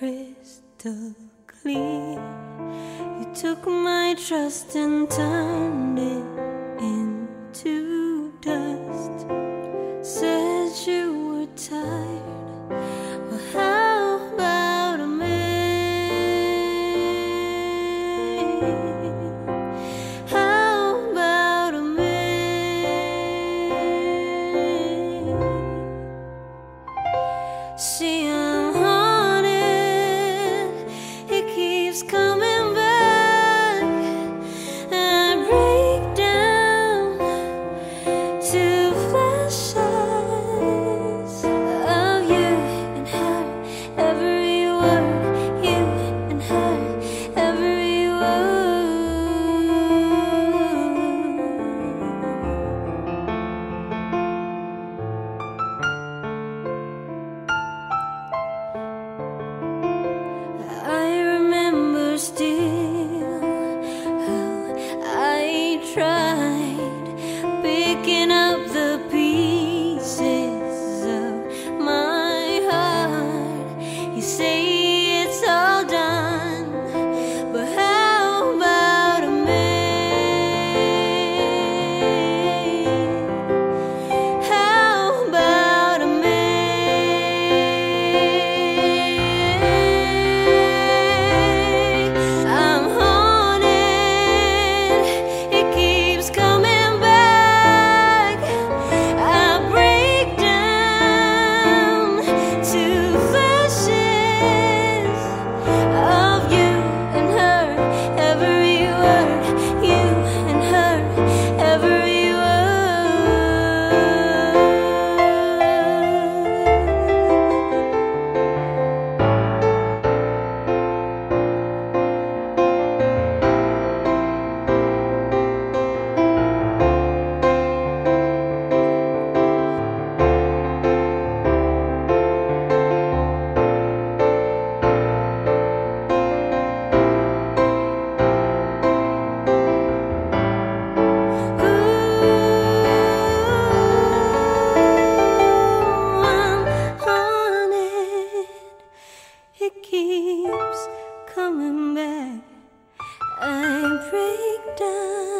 crystal clear. You took my trust and turned it into dust. Said you were tired. Well, how about a man? How about a man? See. down.